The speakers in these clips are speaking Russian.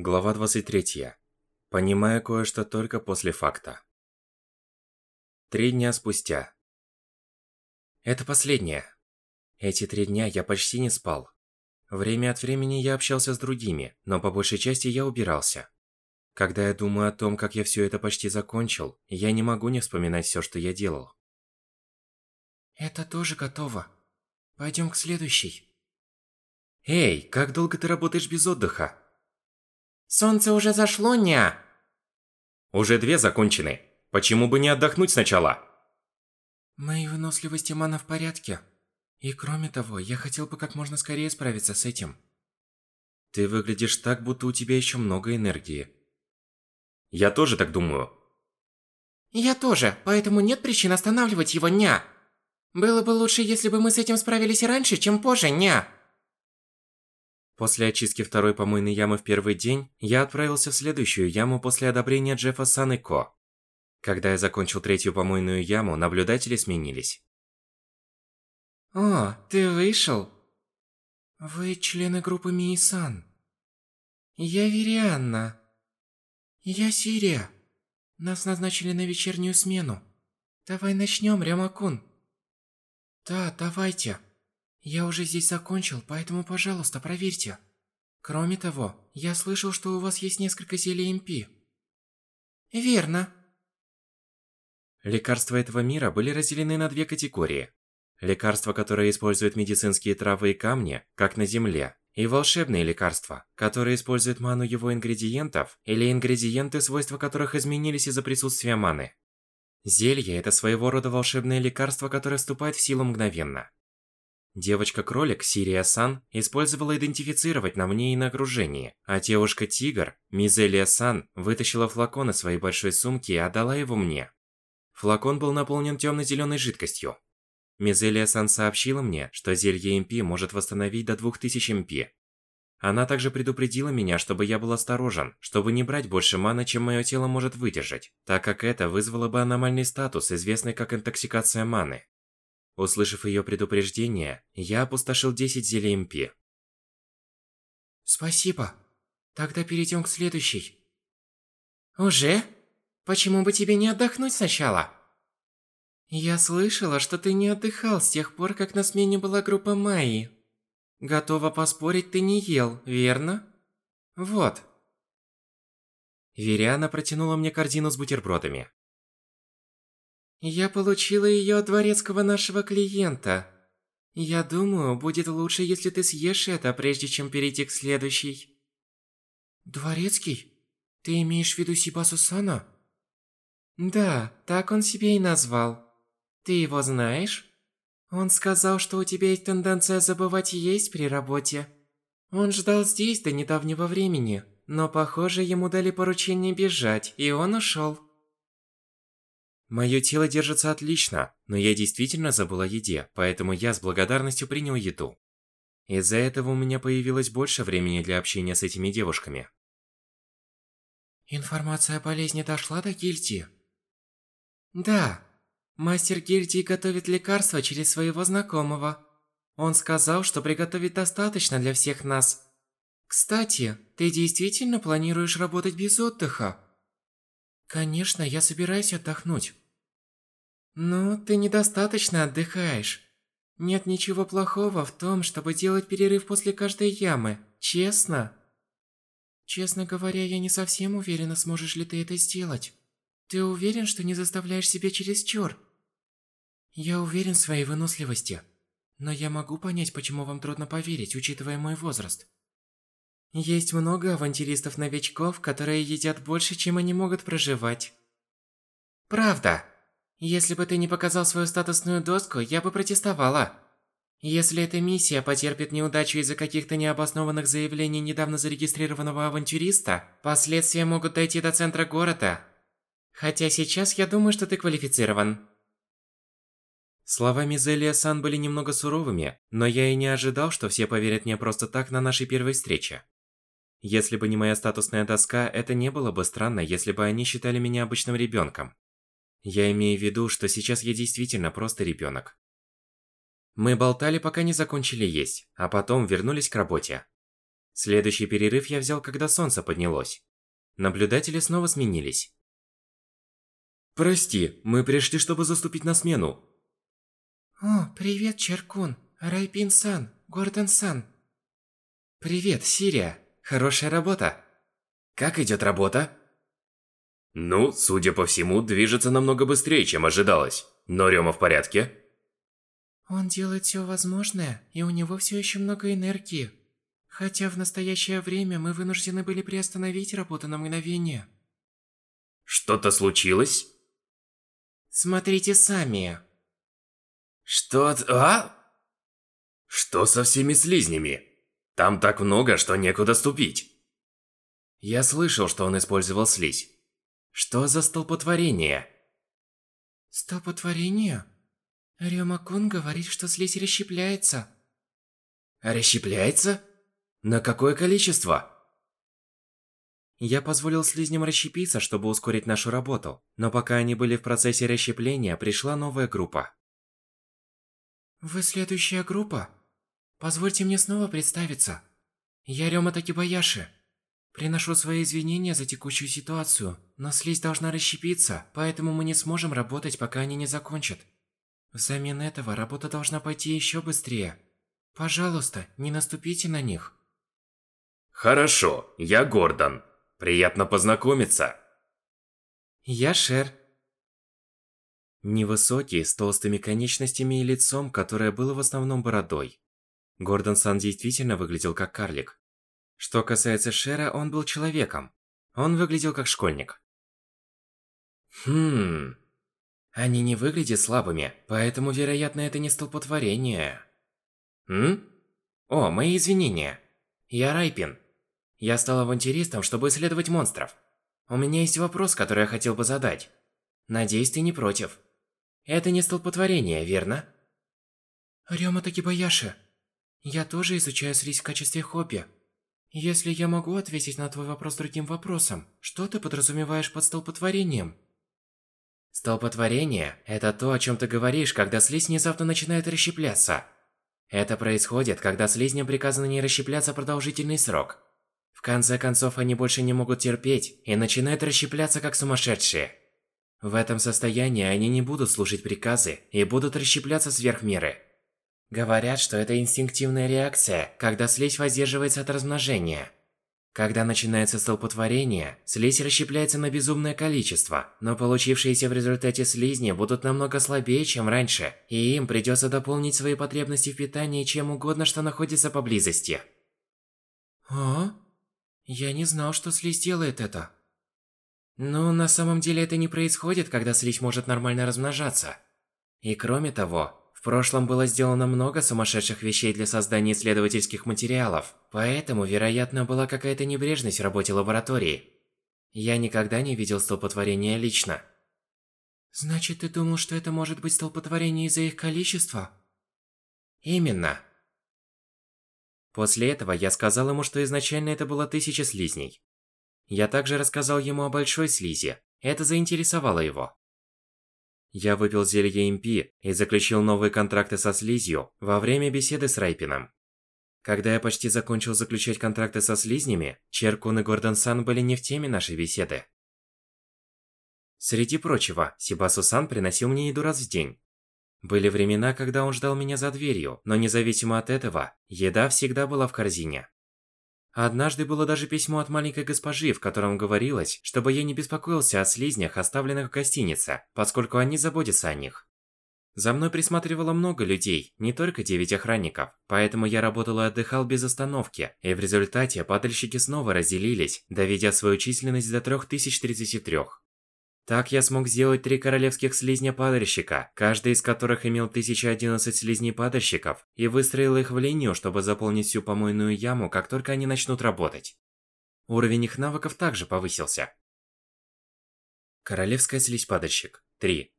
Глава 23. Понимая кое-что только после факта. Три дня спустя. Это последнее. Эти три дня я почти не спал. Время от времени я общался с другими, но по большей части я убирался. Когда я думаю о том, как я все это почти закончил, я не могу не вспоминать все, что я делал. Это тоже готово. Пойдем к следующей. Эй, как долго ты работаешь без отдыха? Солнце уже зашло, ня. Уже две закончены. Почему бы не отдохнуть сначала? Моей выносливости мана в порядке. И кроме того, я хотел бы как можно скорее справиться с этим. Ты выглядишь так, будто у тебя еще много энергии. Я тоже так думаю. Я тоже, поэтому нет причин останавливать его, ня. Было бы лучше, если бы мы с этим справились раньше, чем позже, ня. После очистки второй помойной ямы в первый день, я отправился в следующую яму после одобрения Джеффа Сан и Ко. Когда я закончил третью помойную яму, наблюдатели сменились. О, ты вышел? Вы члены группы Мии-сан. Я Вирианна. Я Сирия. Нас назначили на вечернюю смену. Давай начнем, Рямакун. Да, давайте. Я уже здесь закончил, поэтому, пожалуйста, проверьте. Кроме того, я слышал, что у вас есть несколько зелий МП. Верно. Лекарства этого мира были разделены на две категории. Лекарства, которые используют медицинские травы и камни, как на Земле, и волшебные лекарства, которые используют ману его ингредиентов или ингредиенты, свойства которых изменились из-за присутствия маны. Зелье – это своего рода волшебное лекарство, которое вступает в силу мгновенно. Девочка-кролик Сирия Сан использовала идентифицировать на мне и на окружении, а девушка-тигр Мизелия Сан вытащила флакон из своей большой сумки и отдала его мне. Флакон был наполнен темно-зеленой жидкостью. Мизелия Сан сообщила мне, что зелье МП может восстановить до 2000 МП. Она также предупредила меня, чтобы я был осторожен, чтобы не брать больше маны, чем мое тело может выдержать, так как это вызвало бы аномальный статус, известный как интоксикация маны. Услышав ее предупреждение, я опустошил 10 зелий МП. Спасибо. Тогда перейдем к следующей. Уже? Почему бы тебе не отдохнуть сначала? Я слышала, что ты не отдыхал с тех пор, как на смене была группа Майи. Готова поспорить, ты не ел, верно? Вот. Вериана протянула мне корзину с бутербродами. Я получила ее от дворецкого нашего клиента. Я думаю, будет лучше, если ты съешь это, прежде чем перейти к следующей. Дворецкий? Ты имеешь в виду Сибасу Сана? Да, так он себе и назвал. Ты его знаешь? Он сказал, что у тебя есть тенденция забывать есть при работе. Он ждал здесь до недавнего времени, но, похоже, ему дали поручение бежать, и он ушел. Мое тело держится отлично, но я действительно забыл о еде, поэтому я с благодарностью принял еду. Из-за этого у меня появилось больше времени для общения с этими девушками. Информация о болезни дошла до гильдии? Да. Мастер гильдии готовит лекарства через своего знакомого. Он сказал, что приготовит достаточно для всех нас. Кстати, ты действительно планируешь работать без отдыха? Конечно, я собираюсь отдохнуть. Ну, ты недостаточно отдыхаешь. Нет ничего плохого в том, чтобы делать перерыв после каждой ямы, честно. Честно говоря, я не совсем уверена, сможешь ли ты это сделать. Ты уверен, что не заставляешь себя чересчур? Я уверен в своей выносливости. Но я могу понять, почему вам трудно поверить, учитывая мой возраст. Есть много авантюристов-новичков, которые едят больше, чем они могут проживать. Правда. Если бы ты не показал свою статусную доску, я бы протестовала. Если эта миссия потерпит неудачу из-за каких-то необоснованных заявлений недавно зарегистрированного авантюриста, последствия могут дойти до центра города. Хотя сейчас я думаю, что ты квалифицирован. Слова Мизелия Сан были немного суровыми, но я и не ожидал, что все поверят мне просто так на нашей первой встрече. Если бы не моя статусная доска, это не было бы странно, если бы они считали меня обычным ребенком. Я имею в виду, что сейчас я действительно просто ребенок. Мы болтали, пока не закончили есть, а потом вернулись к работе. Следующий перерыв я взял, когда солнце поднялось. Наблюдатели снова сменились. Прости, мы пришли, чтобы заступить на смену. О, привет, Черкун, Райпин-сан, Гордон-сан. Привет, Сирия. Хорошая работа. Как идет работа? Ну, судя по всему, движется намного быстрее, чем ожидалось. Но Рёма в порядке? Он делает все возможное, и у него все еще много энергии. Хотя в настоящее время мы вынуждены были приостановить работу на мгновение. Что-то случилось? Смотрите сами. Что... А? Что со всеми слизнями? Там так много, что некуда ступить. Я слышал, что он использовал слизь. Что за столпотворение? Столпотворение? Рёма-кун говорит, что слизь расщепляется. Расщепляется? На какое количество? Я позволил слизням расщепиться, чтобы ускорить нашу работу, но пока они были в процессе расщепления, пришла новая группа. Вы следующая группа? Позвольте мне снова представиться. Я Рёма Такибаяши. Приношу свои извинения за текущую ситуацию, но слизь должна расщепиться, поэтому мы не сможем работать, пока они не закончат. Взамен этого работа должна пойти еще быстрее. Пожалуйста, не наступите на них. Хорошо, я Гордон. Приятно познакомиться. Я Шер. Невысокий, с толстыми конечностями и лицом, которое было в основном бородой. Гордон Сан действительно выглядел как карлик. Что касается Шера, он был человеком. Он выглядел как школьник. Хм... Они не выглядят слабыми, поэтому, вероятно, это не столпотворение. М? О, мои извинения. Я Райпин. Я стал авантюристом, чтобы исследовать монстров. У меня есть вопрос, который я хотел бы задать. Надеюсь, ты не против. Это не столпотворение, верно? Рёма Такибаяши. Я тоже изучаю слизь в качестве хобби. Если я могу ответить на твой вопрос другим вопросом, что ты подразумеваешь под столпотворением? Столпотворение – это то, о чем ты говоришь, когда слизь внезапно начинает расщепляться. Это происходит, когда слизням приказано не расщепляться продолжительный срок. В конце концов, они больше не могут терпеть и начинают расщепляться как сумасшедшие. В этом состоянии они не будут слушать приказы и будут расщепляться сверх меры. Говорят, что это инстинктивная реакция, когда слизь воздерживается от размножения. Когда начинается столпотворение, слизь расщепляется на безумное количество, но получившиеся в результате слизни будут намного слабее, чем раньше, и им придется дополнить свои потребности в питании чем угодно, что находится поблизости. А? Я не знал, что слизь делает это. Ну, на самом деле это не происходит, когда слизь может нормально размножаться. И кроме того, в прошлом было сделано много сумасшедших вещей для создания исследовательских материалов, поэтому, вероятно, была какая-то небрежность в работе лаборатории. Я никогда не видел столпотворения лично. Значит, ты думал, что это может быть столпотворение из-за их количества? Именно. После этого я сказал ему, что изначально это было тысяча слизней. Я также рассказал ему о большой слизи. Это заинтересовало его. Я выпил зелье импи и заключил новые контракты со слизью во время беседы с Райпином. Когда я почти закончил заключать контракты со слизнями, Черкун и Гордон Сан были не в теме нашей беседы. Среди прочего, Сибасу-сан приносил мне еду раз в день. Были времена, когда он ждал меня за дверью, но независимо от этого, еда всегда была в корзине. Однажды было даже письмо от маленькой госпожи, в котором говорилось, чтобы я не беспокоился о слизнях, оставленных в гостинице, поскольку они заботятся о них. За мной присматривало много людей, не только девять охранников, поэтому я работал и отдыхал без остановки, и в результате падальщики снова разделились, доведя свою численность до 3033. Так я смог сделать три королевских слизня-падальщика, каждый из которых имел 1011 слизней-падальщиков, и выстроил их в линию, чтобы заполнить всю помойную яму, как только они начнут работать. Уровень их навыков также повысился. Королевская слизь-падальщик. 3.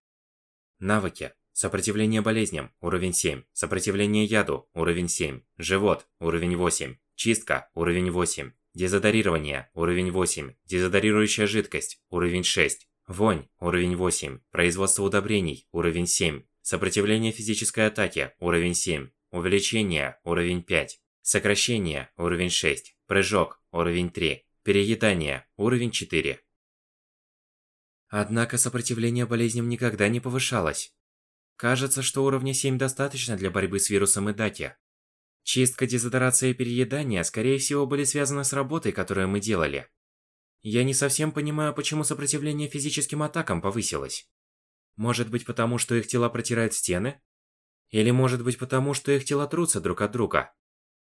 Навыки. Сопротивление болезням. Уровень 7. Сопротивление яду. Уровень 7. Живот. Уровень 8. Чистка. Уровень 8. Дезодорирование. Уровень 8. Дезодорирующая жидкость. Уровень 6. Вонь – уровень 8. Производство удобрений – уровень 7. Сопротивление физической атаке – уровень 7. Увеличение – уровень 5. Сокращение – уровень 6. Прыжок, уровень 3. Переедание, уровень 4. Однако сопротивление болезням никогда не повышалось. Кажется, что уровня 7 достаточно для борьбы с вирусом Идаки. Чистка, дезодорация и переедание, скорее всего, были связаны с работой, которую мы делали. Я не совсем понимаю, почему сопротивление физическим атакам повысилось. Может быть, потому что их тела протирают стены? Или может быть, потому что их тела трутся друг от друга?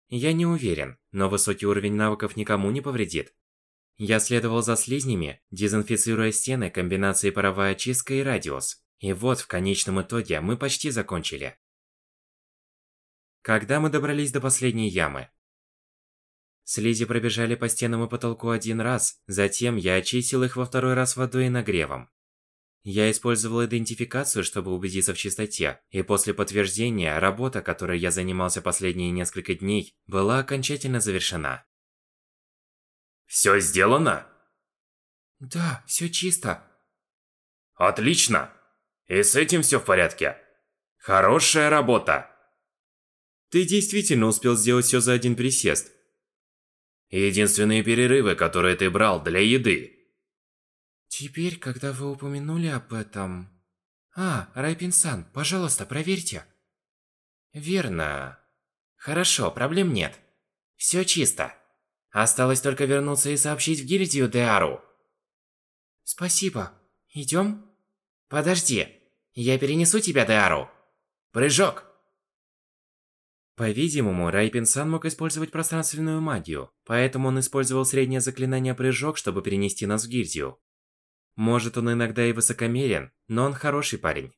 Я не уверен, но высокий уровень навыков никому не повредит. Я следовал за слизнями, дезинфицируя стены комбинацией паровая чистка и радиус. И вот, в конечном итоге, мы почти закончили. Когда мы добрались до последней ямы? Слизи пробежали по стенам и потолку один раз, затем я очистил их во второй раз водой и нагревом. Я использовал идентификацию, чтобы убедиться в чистоте, и после подтверждения, работа, которой я занимался последние несколько дней, была окончательно завершена. Все сделано? Да, все чисто. Отлично. И с этим все в порядке. Хорошая работа. Ты действительно успел сделать все за один присест. Единственные перерывы, которые ты брал для еды. Теперь, когда вы упомянули об этом... А, Райпин-сан, пожалуйста, проверьте. Верно. Хорошо, проблем нет. Все чисто. Осталось только вернуться и сообщить в гильдию Деару. Спасибо. Идем? Подожди. Я перенесу тебя, Деару. Прыжок. По-видимому, Райпин-сан мог использовать пространственную магию, поэтому он использовал среднее заклинание «Прыжок», чтобы перенести нас в гильдию. Может, он иногда и высокомерен, но он хороший парень.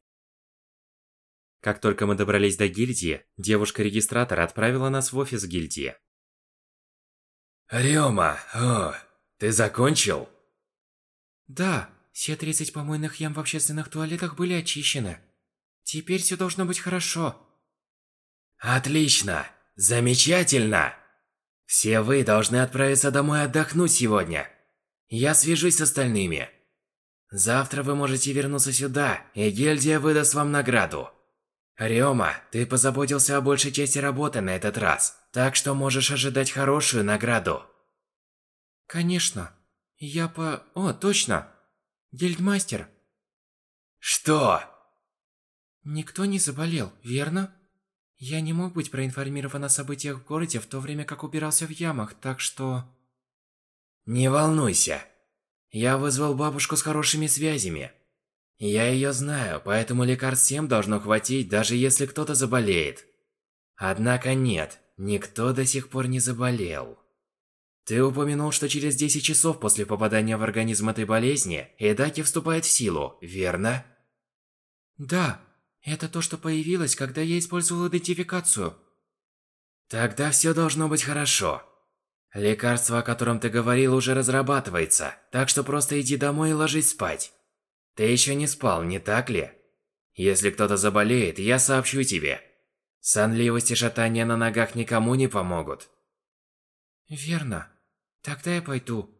Как только мы добрались до гильдии, девушка-регистратор отправила нас в офис гильдии. Рёма, о, ты закончил? Да, все 30 помойных ям в общественных туалетах были очищены. Теперь все должно быть хорошо. Отлично! Замечательно! Все вы должны отправиться домой отдохнуть сегодня. Я свяжусь с остальными. Завтра вы можете вернуться сюда, и гильдия выдаст вам награду. Рёма, ты позаботился о большей части работы на этот раз, так что можешь ожидать хорошую награду. Конечно. Я по... О, точно. Гильдмастер. Что? Никто не заболел, верно? Я не мог быть проинформирован о событиях в городе в то время, как убирался в ямах, так что... Не волнуйся. Я вызвал бабушку с хорошими связями. Я ее знаю, поэтому лекарств всем должно хватить, даже если кто-то заболеет. Однако нет, никто до сих пор не заболел. Ты упомянул, что через 10 часов после попадания в организм этой болезни Эдаки вступает в силу, верно? Да, это то, что появилось, когда я использовал идентификацию. Тогда все должно быть хорошо. Лекарство, о котором ты говорил, уже разрабатывается, так что просто иди домой и ложись спать. Ты еще не спал, не так ли? Если кто-то заболеет, я сообщу тебе. Сонливость и шатание на ногах никому не помогут. Верно. Тогда я пойду.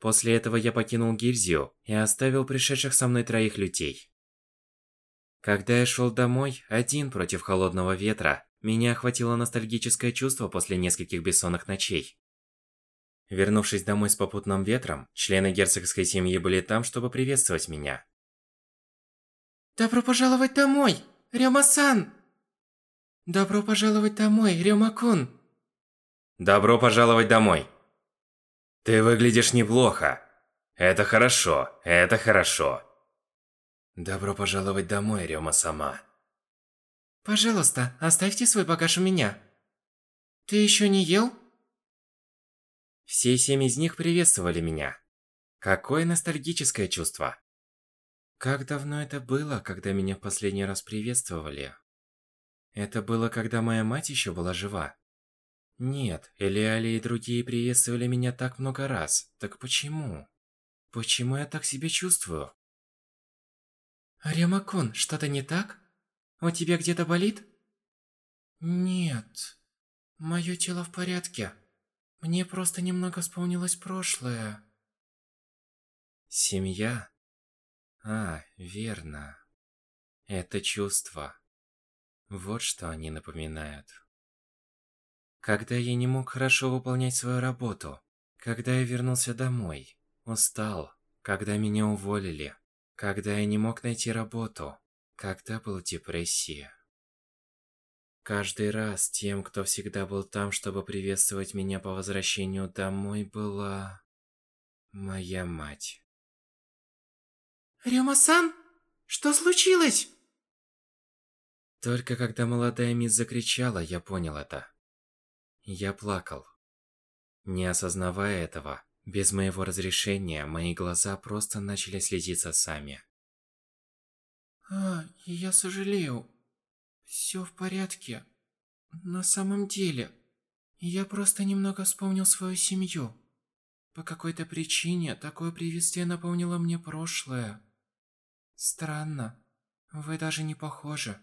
После этого я покинул гильдию и оставил пришедших со мной троих людей. Когда я шел домой, один против холодного ветра, меня охватило ностальгическое чувство после нескольких бессонных ночей. Вернувшись домой с попутным ветром, члены герцогской семьи были там, чтобы приветствовать меня. Добро пожаловать домой, Рёма-сан! Добро пожаловать домой, Рёма-кун! Добро пожаловать домой. Ты выглядишь неплохо. Это хорошо, это хорошо. Добро пожаловать домой, Рёма-сама. Пожалуйста, оставьте свой багаж у меня. Ты еще не ел? Все семь из них приветствовали меня. Какое ностальгическое чувство. Как давно это было, когда меня в последний раз приветствовали? Это было, когда моя мать еще была жива. Нет, Элиали и другие приветствовали меня так много раз. Так почему? Почему я так себя чувствую? Ремакон, что-то не так? У тебя где-то болит? Нет. Мое тело в порядке. Мне просто немного вспомнилось прошлое. Семья? А, верно. Это чувство. Вот что они напоминают. Когда я не мог хорошо выполнять свою работу. Когда я вернулся домой. Устал. Когда меня уволили. Когда я не мог найти работу. Когда была депрессия. Каждый раз тем, кто всегда был там, чтобы приветствовать меня по возвращению домой, была... моя мать. Рюма-сан, что случилось? Только когда молодая мисс закричала, я понял это. Я плакал. Не осознавая этого, без моего разрешения, мои глаза просто начали слезиться сами. А, я сожалею. Все в порядке. На самом деле, я просто немного вспомнил свою семью. По какой-то причине такое приветствие напомнило мне прошлое. Странно. Вы даже не похожи.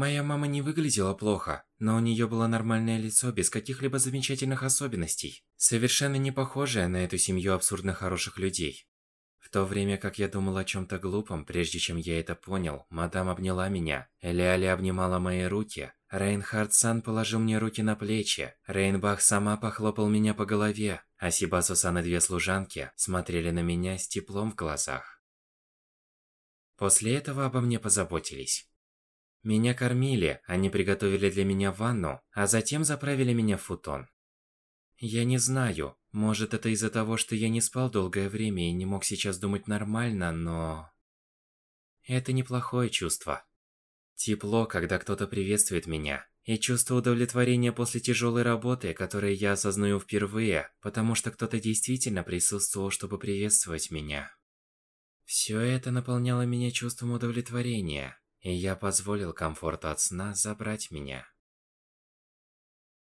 Моя мама не выглядела плохо, но у нее было нормальное лицо без каких-либо замечательных особенностей, совершенно не похожее на эту семью абсурдно хороших людей. В то время как я думал о чем-то глупом, прежде чем я это понял, мадам обняла меня, Элиали обнимала мои руки, Рейнхард Сан положил мне руки на плечи, Рейнбах сама похлопал меня по голове, а Сибасу-сан и две служанки смотрели на меня с теплом в глазах. После этого обо мне позаботились. Меня кормили, они приготовили для меня ванну, а затем заправили меня в футон. Я не знаю, может это из-за того, что я не спал долгое время и не мог сейчас думать нормально, но... Это неплохое чувство. Тепло, когда кто-то приветствует меня, и чувство удовлетворения после тяжелой работы, которое я осознаю впервые, потому что кто-то действительно присутствовал, чтобы приветствовать меня. Все это наполняло меня чувством удовлетворения, и я позволил комфорту от сна забрать меня.